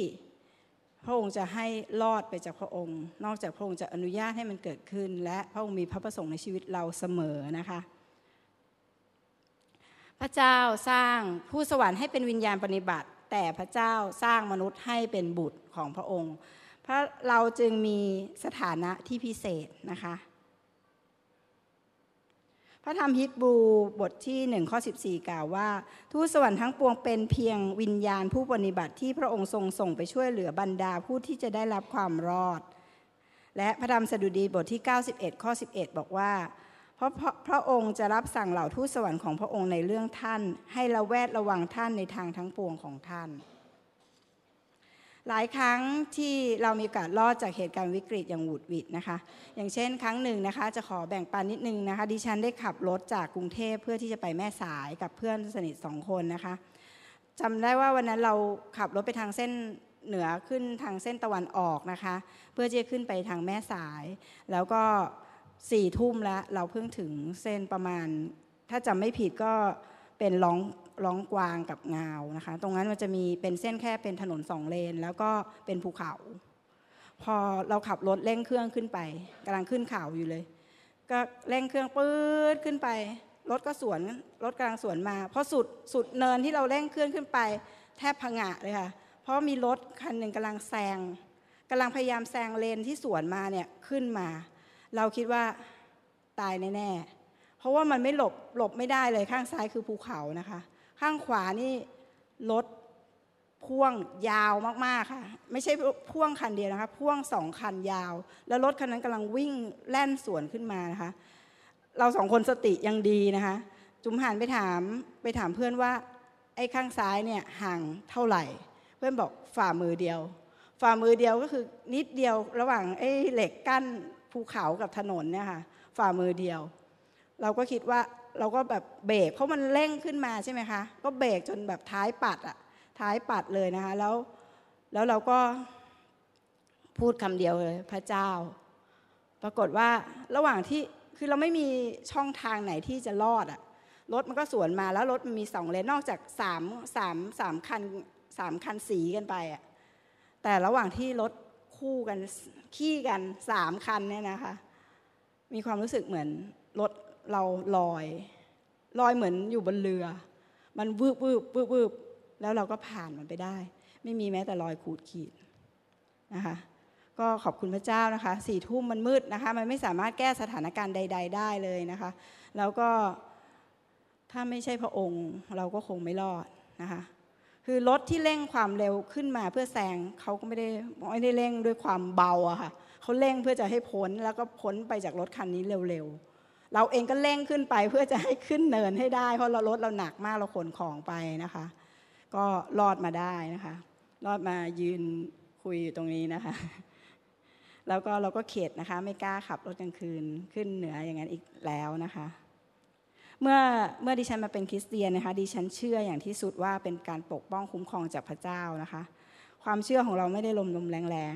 พระองค์จะให้รอดไปจากพระองค์ นอกจากพระองค์จะอนุญาตให้มันเกิดขึ้น และพระองค์มีพระประสงค์ในชีวิตเราเสมอนะคะ พระเจ้าสร้างผู้สวรรค์ให้เป็นวิญญาณปฏิบัติ แต่พระเจ้าสร้างมนุษย์ให้เป็นบุตรของพระองค์ เพราะเราจึงมีสถานะที่พิเศษนะคะ พระธรรมฮิบรูบทที่1ข้อ14 กล่าวว่า ทูตสวรรค์ทั้งปวงเป็นเพียงวิญญาณผู้ปฏิบัติที่พระองค์ทรงส่งไปช่วยเหลือบรรดาผู้ที่จะได้รับความรอด และพระธรรมสดุดีบทที่ 91 ข้อ 11 บอกว่า เพราะพระพระองค์จะรับสั่งเหล่าทูตสวรรค์ของพระองค์ในเรื่องท่าน ให้ระแวดระวังท่านในทางทั้งปวงของท่าน หลายครั้งที่เรามีโอกาสรอดจากเหตุการณ์วิกฤตอย่างหวุดหวิดนะคะ อย่างเช่น ครั้งหนึ่งนะคะ จะขอแบ่งปันนิดนึงนะคะ ดิฉันได้ขับรถจากกรุงเทพเพื่อที่จะไปแม่สายกับเพื่อนสนิทสองคนนะคะจำได้ว่าวันนั้นเราขับรถไปทางเส้นเหนือขึ้นทางเส้นตะวันออกนะคะ เพื่อที่จะขึ้นไปทางแม่สาย แล้วก็สี่ทุ่มแล้วเราเพิ่งถึงเส้นประมาณ ถ้าจำไม่ผิดก็เป็นร้อง ร้องกวางกับงาวนะคะ ตรงนั้นมันจะมีเป็นเส้นแค่เป็นถนนสองเลน แล้วก็เป็นภูเขา พอเราขับรถเร่งเครื่องขึ้นไปกำลังขึ้นเขาอยู่เลย ก็เร่งเครื่องปื๊ดขึ้นไปรถก็สวนรถกำลังสวนมาพอสุดสุดเนินที่เราเร่งเครื่องขึ้นไป แทบพังะเลยค่ะ เพราะมีรถคันหนึ่งกำลังแซงกำลังพยายามแซงเลนที่สวนมาเนี่ยขึ้นมา เราคิดว่าตายแน่ๆเพราะว่ามันไม่หลบหลบไม่ได้เลยข้างซ้ายคือภูเขานะคะ ข้างขวานี่รถพ่วงยาวมากๆค่ะ ไม่ใช่พ่วงคันเดียวนะคะ พ่วงสองคันยาว แล้วรถคันนั้นกำลังวิ่งแล่นสวนขึ้นมานะคะ เราสองคนสติยังดีนะคะ จุ๋มหันไปถามไปถามเพื่อนว่า ไอ้ข้างซ้ายเนี่ยห่างเท่าไหร่ เพื่อนบอกฝ่ามือเดียว ฝ่ามือเดียวก็คือนิดเดียวระหว่างไอ้เหล็กกั้นภูเขากับถนนเนี่ยค่ะฝ่ามือเดียว เราก็คิดว่า เราก็แบบเบรกเพราะมันเร่งขึ้นมาใช่ไหมคะ ก็เบรกจนแบบท้ายปัดอะท้ายปัดเลยนะคะ แล้วแล้วเราก็พูดคำเดียวเลยพระเจ้า ปรากฏว่าระหว่างที่คือเราไม่มีช่องทางไหนที่จะรอดอะรถมันก็สวนมาแล้วรถมันมีสองเลนนอกจากสามสามสามคันสามคันสีกันไปอะแต่ระหว่างที่รถคู่กันขี้กันสามคันเนี่ยนะคะ มีความรู้สึกเหมือนรถ เราลอยลอยเหมือนอยู่บนเรือ มันวืบวืบวืบวืบแล้วเราก็ผ่านมันไปได้ ไม่มีแม้แต่รอยขูดขีดนะคะก็ขอบคุณพระเจ้านะคะสี่ทุ่มมันมืดนะคะ มันไม่สามารถแก้สถานการณ์ใด ๆ ได้เลยนะคะ แล้วก็ถ้าไม่ใช่พระองค์เราก็คงไม่รอดนะคะคือรถที่เร่งความเร็วขึ้นมาเพื่อแซงเขาก็ไม่ได้ไม่ได้เร่งด้วยความเบาอะค่ะเขาเร่งเพื่อจะให้พ้นแล้วก็พ้นไปจากรถคันนี้เร็วๆ เราเองก็เร่งขึ้นไปเพื่อจะให้ขึ้นเนินให้ได้ เพราะเรารถเราหนักมากเราขนของไปนะคะ ก็รอดมาได้นะคะ รอดมายืนคุยอยู่ตรงนี้นะคะ แล้วก็เราก็เข็ดนะคะ ไม่กล้าขับรถกลางคืนขึ้นเหนืออย่างนั้นอีกแล้วนะคะ เมื่อเมื่อดิฉันมาเป็นคริสเตียนนะคะดิฉันเชื่ออย่างที่สุดว่าเป็นการปกป้องคุ้มครองจากพระเจ้านะคะ ความเชื่อของเราไม่ได้ลมลมแรงแรง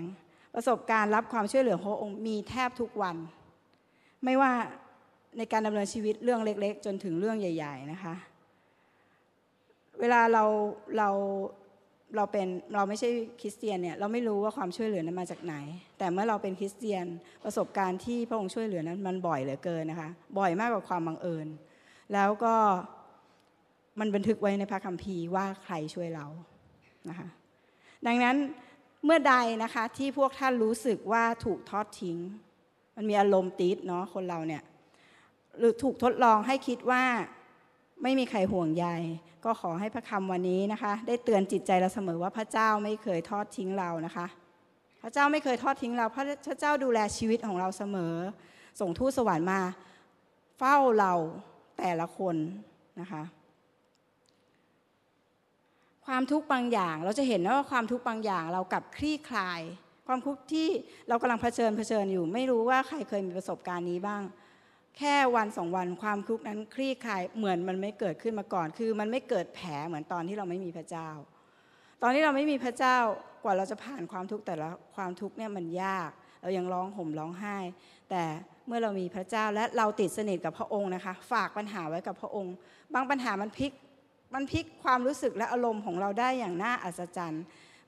ประสบการณ์รับความช่วยเหลือของพระองค์มีแทบทุกวัน ไม่ว่า ในการดำเนินชีวิตเรื่องเล็ก ๆ จนถึงเรื่องใหญ่ ๆ นะคะ เวลาเราเราเราเป็นเราไม่ใช่คริสเตียนเนี่ยเราไม่รู้ว่าความช่วยเหลือนั้นมาจากไหน แต่เมื่อเราเป็นคริสเตียนประสบการณ์ที่พระองค์ช่วยเหลือนั้นมันบ่อยเหลือเกินนะคะ บ่อยมากกว่าความบังเอิญ แล้วก็มันบันทึกไว้ในพระคัมภีร์ว่าใครช่วยเรานะคะดังนั้นเมื่อใดนะคะที่พวกท่านรู้สึกว่าถูกทอดทิ้ง มันมีอารมณ์ติดเนาะคนเราเนี่ย หรือถูกทดลองให้คิดว่าไม่มีใครห่วงใย ก็ขอให้พระคำวันนี้นะคะ ได้เตือนจิตใจเราเสมอว่าพระเจ้าไม่เคยทอดทิ้งเรานะคะ พระเจ้าไม่เคยทอดทิ้งเราพระเจ้าดูแลชีวิตของเราเสมอ ส่งทูตสวรรค์มา เฝ้าเราแต่ละคนนะคะ ความทุกข์บางอย่างเราจะเห็นว่าความทุกข์บางอย่างเรากับคลี่คลาย ความทุกข์ที่เรากำลังเผชิญเผชิญอยู่ ไม่รู้ว่าใครเคยมีประสบการณ์นี้บ้าง แค่วันสองวันความทุกข์นั้นคลี่คลายเหมือนมันไม่เกิดขึ้นมาก่อน คือมันไม่เกิดแผลเหมือนตอนที่เราไม่มีพระเจ้า ตอนที่เราไม่มีพระเจ้ากว่าเราจะผ่านความทุกข์แต่ละความทุกข์เนี่ยมันยาก เรายังร้องห่มร้องไห้ แต่เมื่อเรามีพระเจ้าและเราติดสนิทกับพระองค์นะคะ ฝากปัญหาไว้กับพระองค์ บางปัญหามันพลิกมันพลิกความรู้สึกและอารมณ์ของเราได้อย่างน่าอัศจรรย์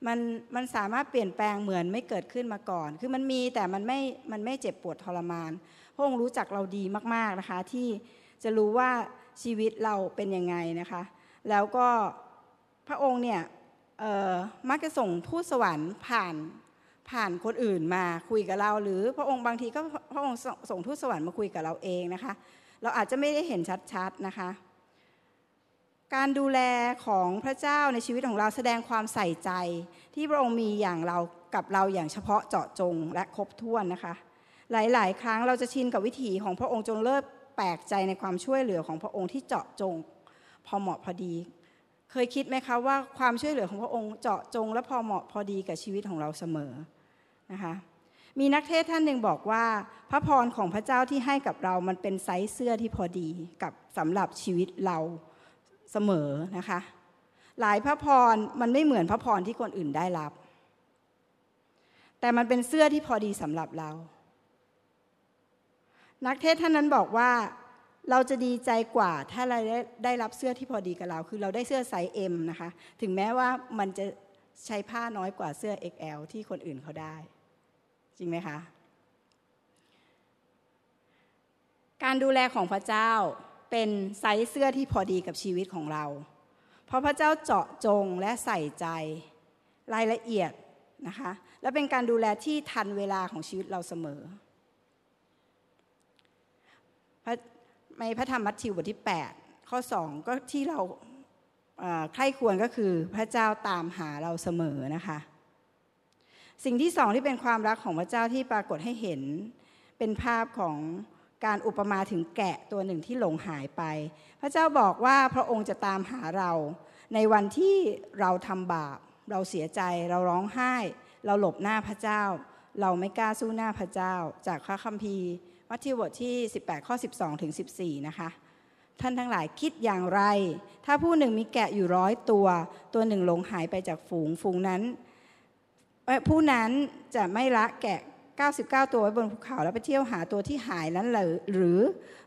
มันมันสามารถเปลี่ยนแปลงเหมือนไม่เกิดขึ้นมาก่อน คือมันมีแต่มันไม่ มันไม่เจ็บปวดทรมาน ระองค์รู้จักเราดีมากๆนะคะ ที่จะรู้ว่าชีวิตเราเป็นยังไงนะคะ แล้วก็พระองค์เนี่ยมักจะส่งทูตสวรรค์ผ่านผ่านคนอื่นมาคุยกับเรา หรือพระองค์บางทีก็พระองค์ส่งทูตสวรรค์มาคุยกับเราเองนะคะ เราอาจจะไม่ได้เห็นชัดๆนะคะ การดูแลของพระเจ้าในชีวิตของเราแสดงความใส่ใจ ที่พระองค์มีอย่างเรากับเราอย่างเฉพาะเจาะจงและครบถ้วนนะคะ หลาย ๆ ครั้งเราจะชินกับวิถีของพระองค์จนเลิกแปลกใจในความช่วยเหลือของพระองค์ที่เจาะจง พอเหมาะพอดี เคยคิดไหมคะว่าความช่วยเหลือของพระองค์เจาะจง และพอเหมาะพอดีกับชีวิตของเราเสมอนะคะมีนักเทศท่านหนึ่งบอกว่า พระพรของพระเจ้าที่ให้กับเรามันเป็นไซส์เสื้อที่พอดีกับสำหรับชีวิตเราเสมอนะคะ หลายพระพรมันไม่เหมือนพระพรที่คนอื่นได้รับ แต่มันเป็นเสื้อที่พอดีสำหรับเรา นักเทศท่านนั้นบอกว่าเราจะดีใจกว่าถ้าเราได้ได้รับเสื้อที่พอดีกับเรา คือเราได้เสื้อไซส์ M นะคะ ถึงแม้ว่ามันจะใช้ผ้าน้อยกว่าเสื้อ XL ที่คนอื่นเขาได้ จริงไหมคะ การดูแลของพระเจ้าเป็นไซส์เสื้อที่พอดีกับชีวิตของเรา เพราะพระเจ้าเจาะจงและใส่ใจรายละเอียดนะคะ และเป็นการดูแลที่ทันเวลาของชีวิตเราเสมอ ในพระธรรมมัทธิวบทที่ 8 ข้อ 2 ก็ที่เราใคร่ควรก็คือพระเจ้าตามหาเราเสมอนะคะ สิ่งที่สองที่เป็นความรักของพระเจ้าที่ปรากฏให้เห็น เป็นภาพของการอุปมาถึงแกะตัวหนึ่งที่หลงหายไป พระเจ้าบอกว่าพระองค์จะตามหาเรา ในวันที่เราทำบาป เราเสียใจเราร้องไห้ เราหลบหน้าพระเจ้า เราไม่กล้าสู้หน้าพระเจ้า จากพระคัมภีร์ มัทธิวบทที่ 18 ข้อ 12 ถึง 14 นะคะ ท่านทั้งหลายคิดอย่างไร ถ้าผู้หนึ่งมีแกะอยู่ร้อยตัว ตัวหนึ่งหลงหายไปจากฝูงฝูงนั้น ผู้นั้นจะไม่ละแกะ 99 ตัวไว้บนภูเขาแล้วไปเที่ยวหาตัวที่หายนั้นหรือ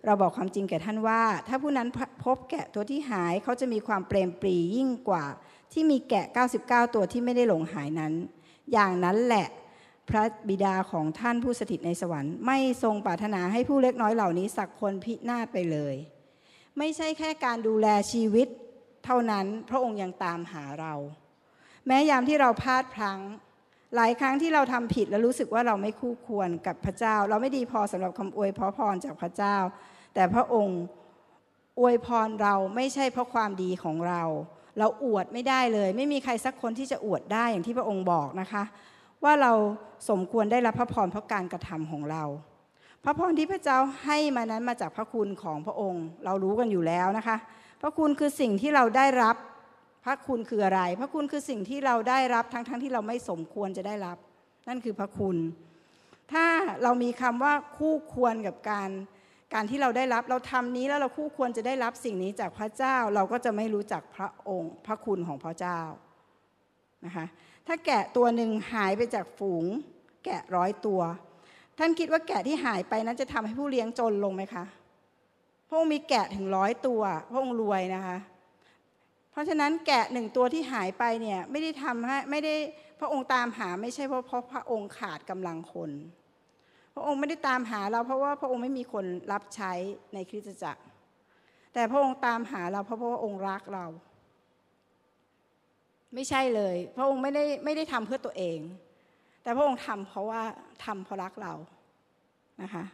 เราบอกความจริงแก่ท่านว่า ถ้าผู้นั้นพบแกะตัวที่หายเขาจะมีความเปรมปรียิ่งกว่า ที่มีแกะ 99 ตัวที่ไม่ได้หลงหายนั้น อย่างนั้นแหละ พระบิดาของท่านผู้สถิตในสวรรค์ ไม่ทรงปรารถนาให้ผู้เล็กน้อยเหล่านี้สักคนพินาศไปเลย ไม่ใช่แค่การดูแลชีวิตเท่านั้นพระองค์ยังตามหาเรา แม้ยามที่เราพลาดพลั้ง หลายครั้งที่เราทำผิดและรู้สึกว่าเราไม่คู่ควรกับพระเจ้า เราไม่ดีพอสำหรับคำอวยพรจากพระเจ้า แต่พระองค์อวยพรเราไม่ใช่เพราะความดีของเรา เราอวดไม่ได้เลย ไม่มีใครสักคนที่จะอวดได้อย่างที่พระองค์บอกนะคะ ว่าเราสมควรได้รับพระพรเพราะการกระทำของเรา พระพรที่พระเจ้าให้มานั้นมาจากพระคุณของพระองค์ เรารู้กันอยู่แล้วนะคะ พระคุณคือสิ่งที่เราได้รับ พระคุณคืออะไร พระคุณคือสิ่งที่เราได้รับทั้งๆทที่เราไม่สมควรจะได้รับ นั่นคือพระคุณ ถ้าเรามีคำว่าคู่ควรกับการการที่เราได้รับเราทำนี้แล้วเราคู่ควรจะได้รับสิ่งนี้จากพระเจ้าเราก็จะไม่รู้จักพระองค์ พระคุณของพระเจ้านะคะ ถ้าแกะตัวหนึ่งหายไปจากฝูง แกะร้อยตัว ท่านคิดว่าแกะที่หายไปนั้นจะทำให้ผู้เลี้ยงจนลงไหมคะ พระองค์มีแกะถึงร้อยตัว พระองค์รวยนะคะ เพราะฉะนั้นแกะหนึ่งตัวที่หายไปเนี่ยไม่ได้ทำให้ไม่ได้พระองค์ตามหาไม่ใช่เพราะเพราะพระองค์ขาดกำลังคน พระองค์ไม่ได้ตามหาเราเพราะว่าพระองค์ไม่มีคนรับใช้ในคริสตจักร แต่พระองค์ตามหาเราเพราะพระองค์รักเรา ไม่ใช่เลย พระองค์ไม่ได้ไม่ได้ทำเพื่อตัวเอง แต่พระองค์ทำเพราะว่าทำเพราะรักเรานะคะ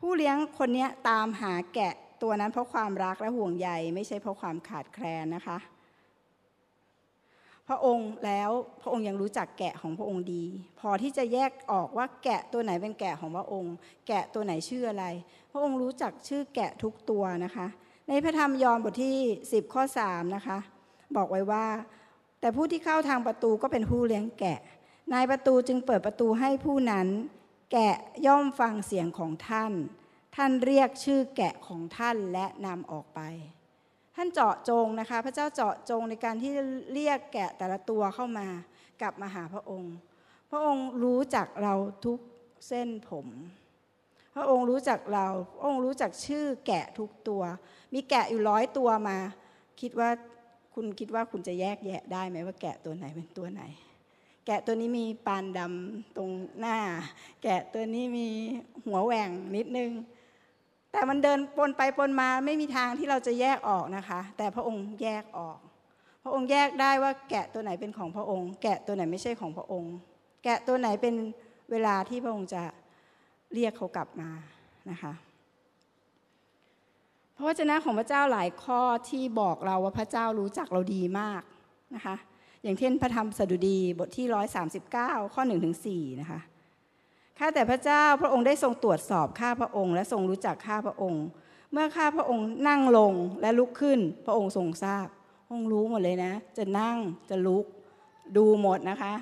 ผู้เลี้ยงคนนี้ตามหาแกะตัวนั้นเพราะความรักและห่วงใยไม่ใช่เพราะความขาดแคลนนะคะ พระองค์แล้วพระองค์ยังรู้จักแกะของพระองค์ดี พอที่จะแยกออกว่าแกะตัวไหนเป็นแกะของพระองค์ แกะตัวไหนชื่ออะไร พระองค์รู้จักชื่อแกะทุกตัวนะคะ ในพระธรรมยอห์นบทที่ 10 ข้อ 3 นะคะ บอกไว้ว่า แต่ผู้ที่เข้าทางประตูก็เป็นผู้เลี้ยงแกะ นายประตูจึงเปิดประตูให้ผู้นั้น แกะย่อมฟังเสียงของท่าน ท่านเรียกชื่อแกะของท่านและนำออกไป ท่านเจาะจงนะคะ พระเจ้าเจาะจงในการที่เรียกแกะแต่ละตัวเข้ามากลับมาหาพระองค์ พระองค์รู้จักเราทุกเส้นผม พระองค์รู้จักเรา พระองค์รู้จักชื่อแกะทุกตัว มีแกะอยู่ร้อยตัวมา คิดว่า คุณคิดว่าคุณจะแยกแยะได้ไหมว่าแกะตัวไหนเป็นตัวไหน แกะตัวนี้มีปานดำตรงหน้า แกะตัวนี้มีหัวแหว่งนิดนึง แต่มันเดินปนไปปนมาไม่มีทางที่เราจะแยกออกนะคะ แต่พระองค์แยกออก พระองค์แยกได้ว่าแกะตัวไหนเป็นของพระองค์ แกะตัวไหนไม่ใช่ของพระองค์ แกะตัวไหนเป็นเวลาที่พระองค์จะเรียกเขากลับมานะคะ ระวจนะของพระเจ้าหลายข้อที่บอกเราว่าพระเจ้ารู้จักเราดีมากนะคะ อย่างเช่นพระธรรมสดุดีบทที่ 139 ข้อ1ถึง4นะคะ ข้าแต่พระเจ้าพระองค์ได้ทรงตรวจสอบข้าพระองค์ และทรงรู้จักข้าพระองค์ เมื่อข้าพระองค์นั่งลงและลุกขึ้น พระองค์ทรงทราบพระองค์รู้หมดเลยนะ จะนั่งจะลุกดูหมดนะคะ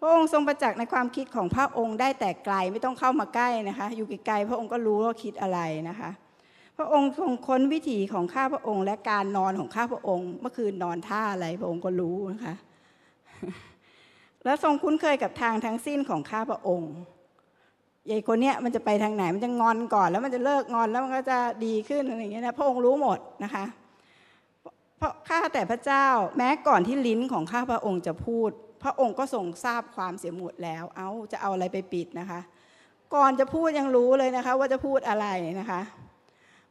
พระองค์ทรงประจักษ์ในความคิดของพระองค์ได้แต่ไกลไม่ต้องเข้ามาใกล้นะคะ อยู่ไกลๆพระองค์ก็รู้ว่าคิดอะไรนะคะ พระองค์ทรงค้นวิถีของข้าพระองค์ และการนอนของข้าพระองค์ เมื่อคืนนอนท่าอะไรพระองค์ก็รู้นะคะ และทรงคุ้นเคยกับทางทั้งสิ้นของข้าพระองค์ยายคนเนี้ยมันจะไปทางไหนมันจะงอนก่อน แล้วมันจะเลิกงอนแล้วมันก็จะดีขึ้นอะไรอย่างเงี้ยนะพระองค์รู้หมดนะคะเพราะข้าแต่พระเจ้าแม้ก่อนที่ลิ้นของข้าพระองค์จะพูด พระองค์ก็ทรงทราบความเสียหมดแล้ว เอาจะเอาอะไรไปปิดนะคะ ก่อนจะพูดยังรู้เลยนะคะ ว่าจะพูดอะไรนะคะ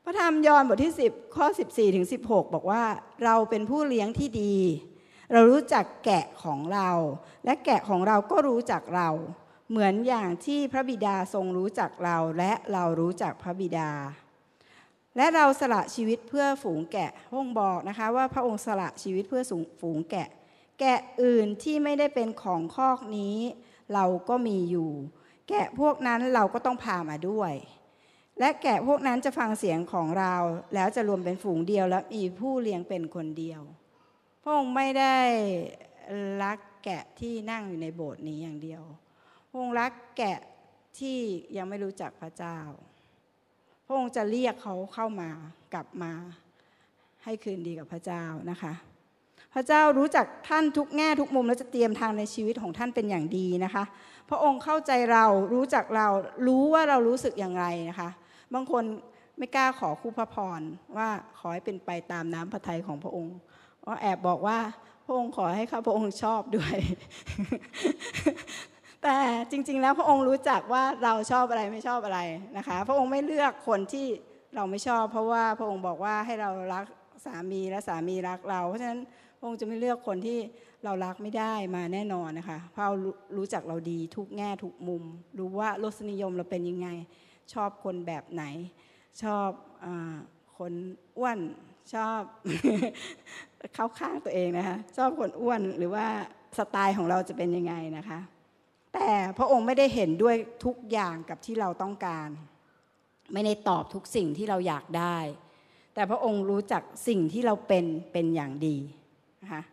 พระธรรมยอห์นบทที่ 10 ข้อ 14ถึง16 บอกว่าเราเป็นผู้เลี้ยงที่ดี เรารู้จักแกะของเรา และแกะของเราก็รู้จักเรา เหมือนอย่างที่พระบิดาทรงรู้จักเรา และเรารู้จักพระบิดา และเราสละชีวิตเพื่อฝูงแกะพระองบอกนะคะว่าพระองค์สละชีวิตเพื่อฝูงแกะ แกะอื่นที่ไม่ได้เป็นของคอกนี้ เราก็มีอยู่ แกะพวกนั้นเราก็ต้องพามาด้วย และแกะพวกนั้นจะฟังเสียงของเรา แล้วจะรวมเป็นฝูงเดียว และมีผู้เลี้ยงเป็นคนเดียว พระองค์ไม่ได้รักแกะที่นั่งอยู่ในโบสถ์นี้อย่างเดียว พระองค์รักแกะที่ยังไม่รู้จักพระเจ้า พระองค์จะเรียกเขาเข้ามากลับมาให้คืนดีกับพระเจ้านะคะ พระเจ้ารู้จักท่านทุกแง่ทุกมุม และจะเตรียมทางในชีวิตของท่านเป็นอย่างดีนะคะ พระองค์เข้าใจเรารู้จักเรารู้ว่าเรารู้สึกอย่างไรนะคะ บางคนไม่กล้าขอคู่พระพรว่าขอให้เป็นไปตามน้ำพระทัยของพระองค์ก็แอบบอกว่าพระองค์ขอให้ข้าพระองค์ชอบด้วย แต่จริง ๆ แล้วพระองค์รู้จักว่าเราชอบอะไรไม่ชอบอะไรนะคะ พระองค์ไม่เลือกคนที่เราไม่ชอบ เพราะว่าพระองค์บอกว่าให้เรารักสามีและสามีรักเรา เพราะฉะนั้นพระองค์จะไม่เลือกคนที่เรารักไม่ได้มาแน่นอนนะคะเพราะรู้จักเราดีทุกแง่ทุกมุม รู้ว่ารสนิยมเราเป็นยังไง ชอบคนแบบไหน ชอบอคนอ้วนชอบเข้าข้างตัวเองนะคะชอบคนอ้วนหรือว่าสไตล์ของเราจะเป็นยังไงนะคะ แต่พระองค์ไม่ได้เห็นด้วยทุกอย่างกับที่เราต้องการ ไม่ได้ตอบทุกสิ่งที่เราอยากได้ แต่พระองค์รู้จักสิ่งที่เราเป็นเป็นอย่างดีนะคะ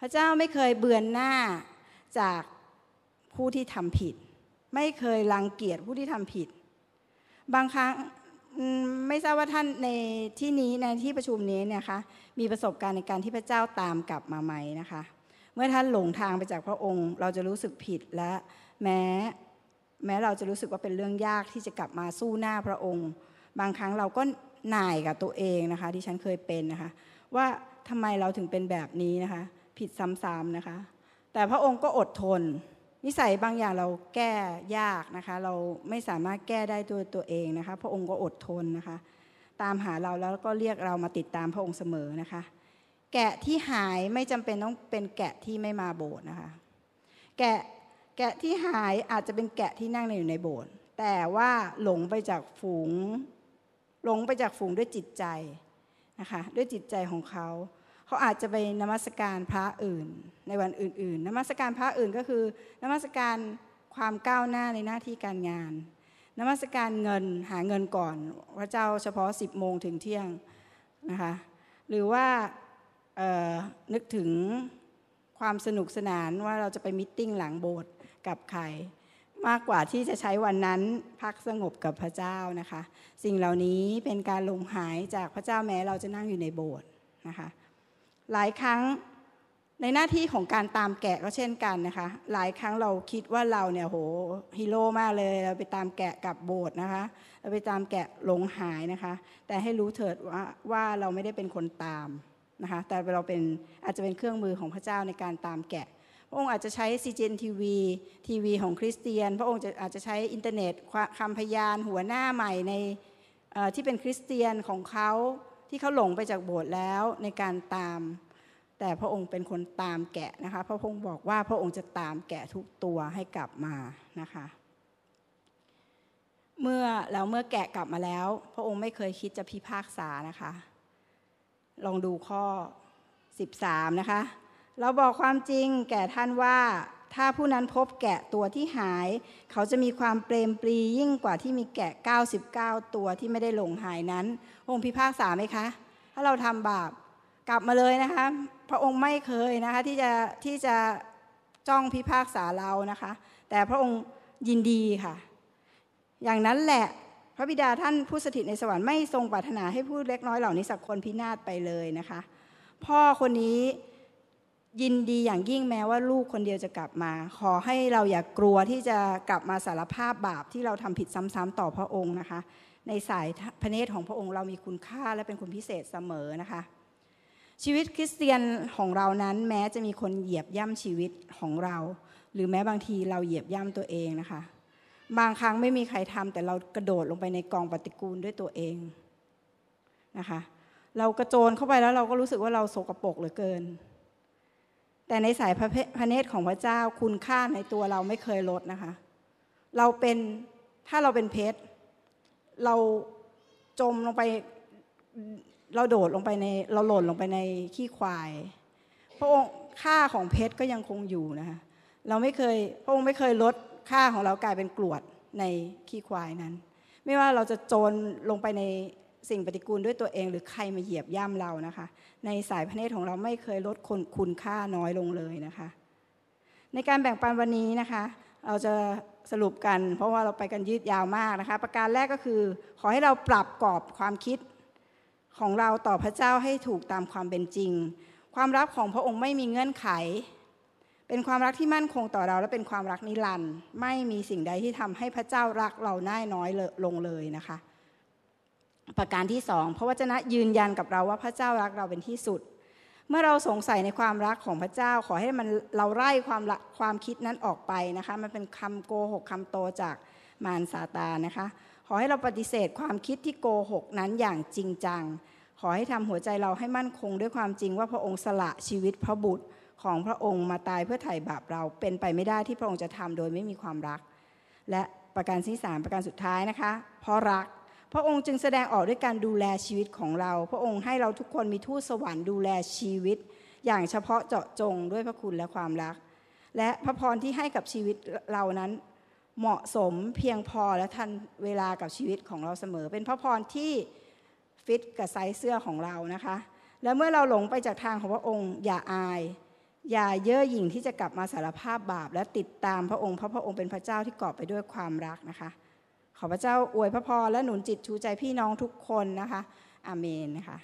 พระเจ้าไม่เคยเบือนหน้าจากผู้ที่ทำผิด ไม่เคยรังเกียจผู้ที่ทำผิด บางครั้งไม่ทราบว่าท่านในที่นี้ในที่ประชุมนี้เนี่ยคะมีประสบการณ์ในการที่พระเจ้าตามกลับมาไหมนะคะ เมื่อท่านหลงทางไปจากพระองค์ เราจะรู้สึกผิดและแม้แม้เราจะรู้สึกว่าเป็นเรื่องยากที่จะกลับมาสู้หน้าพระองค์ บางครั้งเราก็หน่ายกับตัวเองนะคะที่ฉันเคยเป็นนะคะ ว่าทำไมเราถึงเป็นแบบนี้นะคะ ผิดซ้ำๆนะคะ แต่พระองค์ก็อดทน นิสัยบางอย่างเราแก้ยากนะคะ เราไม่สามารถแก้ได้ตัวตัวเองนะคะ พระองค์ก็อดทนนะคะ ตามหาเราแล้วก็เรียกเรามาติดตามพระองค์เสมอนะคะ แกะที่หายไม่จำเป็นต้องเป็นแกะที่ไม่มาโบสถ์นะคะ แกะแกะที่หายอาจจะเป็นแกะที่นั่งอยู่ในโบสถ์แต่ว่าหลงไปจากฝูงหลงไปจากฝูงด้วยจิตใจนะคะ ด้วยจิตใจของเขา เขาอาจจะไปนมัสการพระอื่น ในวันอื่น ๆนมัสการพระอื่นก็คือนมัสการความก้าวหน้าในหน้าที่การงาน นมัสการเงินหาเงินก่อน พระเจ้าเฉพาะ 10โมงถึงเที่ยงนะคะหรือว่านึกถึงความสนุกสนานว่าเราจะไปมิ팅หลังโบสถ์กับใครมากกว่าที่จะใช้วันนั้นพักสงบกับพระเจ้านะคะ สิ่งเหล่านี้เป็นการลงหายจากพระเจ้าแม้เราจะนั่งอยู่ในโบสถ์นะคะ หลายครั้งในหน้าที่ของการตามแกะก็เช่นกันนะคะ หลายครั้งเราคิดว่าเราเนี่ยโหฮีโร่มากเลยเราไปตามแกะกับโบสถ์นะคะ เราไปตามแกะหลงหายนะคะ แต่ให้รู้เถิดว่าว่าเราไม่ได้เป็นคนตามนะคะ แต่เราเป็นอาจจะเป็นเครื่องมือของพระเจ้าในการตามแกะ พระองค์อาจจะใช้ซีเจนทีวีทีวีของคริสเตียน พระองค์จะอาจจะใช้อินเทอร์เน็ตคำพยานหัวหน้าใหม่ในที่เป็นคริสเตียนของเขา ที่เขาหลงไปจากโบสถ์แล้วในการตาม แต่พระองค์เป็นคนตามแกะนะคะพระองค์บอกว่าพระองค์จะตามแกะทุกตัวให้กลับมานะคะเมื่อแล้วเมื่อแกะกลับมาแล้ว พระองค์ไม่เคยคิดจะพิพากษานะคะ ลองดูข้อ 13 นะคะ เราบอกความจริงแก่ท่านว่าถ้าผู้นั้นพบแกะตัวที่หาย เขาจะมีความเปรมปรียิ่งกว่าที่มีแกะ 99 ตัวที่ไม่ได้หลงหายนั้น องค์พิพากษาไหมคะ ถ้าเราทำบาปกลับมาเลยนะคะ พระองค์ไม่เคยนะคะที่จะที่จะจ้องพิพากษาเรานะคะ แต่พระองค์ยินดีค่ะ อย่างนั้นแหละพระบิดาท่านผู้สถิตในสวรรค์ไม่ทรงปรารถนาให้ผู้เล็กน้อยเหล่านี้สักคนพินาศไปเลยนะคะ พ่อคนนี้ยินดีอย่างยิ่งแม้ว่าลูกคนเดียวจะกลับมา ขอให้เราอย่ากลัวที่จะกลับมาสารภาพบาปที่เราทำผิดซ้ำๆต่อพระองค์นะคะ ในสายพระเนตรของพระองค์เรามีคุณค่าและเป็นคนพิเศษเสมอนะคะ ชีวิตคริสเตียนของเรานั้นแม้จะมีคนเหยียบย่ำชีวิตของเรา หรือแม้บางทีเราเหยียบย่ำตัวเองนะคะ บางครั้งไม่มีใครทำแต่เรากระโดดลงไปในกองปฏิกูลด้วยตัวเองนะคะเรากระโจนเข้าไปแล้วเราก็รู้สึกว่าเราโสกรปรกเหลือเกิน แต่ในสายพระพระเนตรของพระเจ้าคุณค่าในตัวเราไม่เคยลดนะคะ เราเป็นถ้าเราเป็นเพชร เราจมลงไปเราโดดลงไปในเราหล่นลงไปในขี้ควาย พระองค์ค่าของเพชรก็ยังคงอยู่นะคะเราไม่เคยพระองค์ไม่เคยลดค่าของเรากลายเป็นกรวดในขี้ควายนั้น ไม่ว่าเราจะโจรลงไปในสิ่งปฏิกูลด้วยตัวเองหรือใครมาเหยียบย่ำเรานะคะ ในสายพระเนตรของเราไม่เคยลดคนคุณค่าน้อยลงเลยนะคะ ในการแบ่งปันวันนี้นะคะ เราจะ สรุปกัน เพราะว่าเราไปกันยืดยาวมากนะคะ ประการแรกก็คือ ขอให้เราปรับกรอบความคิดของเราต่อพระเจ้าให้ถูกตามความเป็นจริง ความรักของพระองค์ไม่มีเงื่อนไข เป็นความรักที่มั่นคงต่อเราและเป็นความรักนิรันดร์ไม่มีสิ่งใดที่ทำให้พระเจ้ารักเราน่ายน้อยลงเลยนะคะ ประการที่สองพระวจนะยืนยันกับเราว่าพระเจ้ารักเราเป็นที่สุด เมื่อเราสงสัยในความรักของพระเจ้า ขอให้มันเราไล่ความความคิดนั้นออกไปนะคะ มันเป็นคำโกหกคำโตจากมารซาตานนะคะ ขอให้เราปฏิเสธความคิดที่โกหกนั้นอย่างจริงจัง ขอให้ทำหัวใจเราให้มั่นคงด้วยความจริงว่าพระองค์สละชีวิตพระบุตรของพระองค์มาตายเพื่อไถ่บาปเราเป็นไปไม่ได้ที่พระองค์จะทำโดยไม่มีความรัก และประการที่สามประการสุดท้ายนะคะ เพราะรัก พระองค์จึงแสดงออกด้วยการดูแลชีวิตของเรา พระองค์ให้เราทุกคนมีทูตสวรรค์ดูแลชีวิต อย่างเฉพาะเจาะจงด้วยพระคุณและความรัก และพระพรที่ให้กับชีวิตเรานั้นเหมาะสมเพียงพอและทันเวลากับชีวิตของเราเสมอ เป็นพระพรที่ฟิตกับไซส์เสื้อของเรานะคะ และเมื่อเราหลงไปจากทางของพระองค์ อย่าอาย อย่าเย่อหยิ่งที่จะกลับมาสารภาพบาป และติดตามพระองค์เพราะพระองค์เป็นพระเจ้าที่กอบไปด้วยความรักนะคะ ขอพระเจ้าอวยพระพรและหนุนจิตชูใจพี่น้องทุกคนนะคะ อาเมนนะคะ